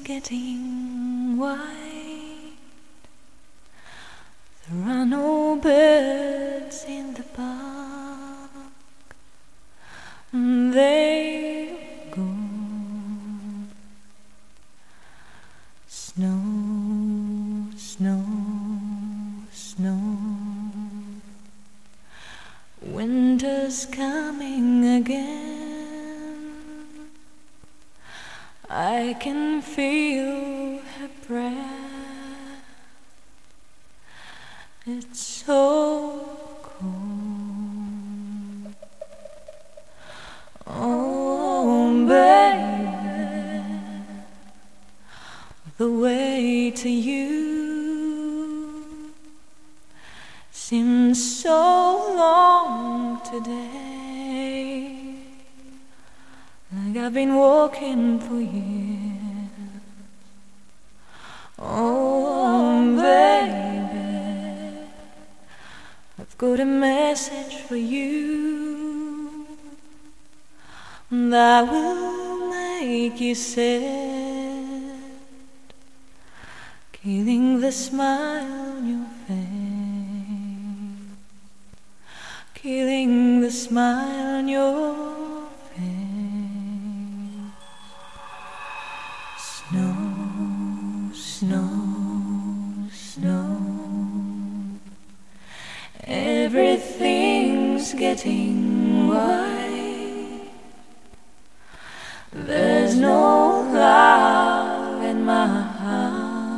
getting white. There are no birds in the park. They've gone. Snow, snow, snow. Winter's coming again. I can feel her breath. It's so cold. Oh, baby, the way to you seems so long today. I've been walking for years. Oh, baby, I've got a message for you that will make you sad, killing the smile on your face, killing the smile on your Snow, snow. Everything's getting white. There's no love in my heart.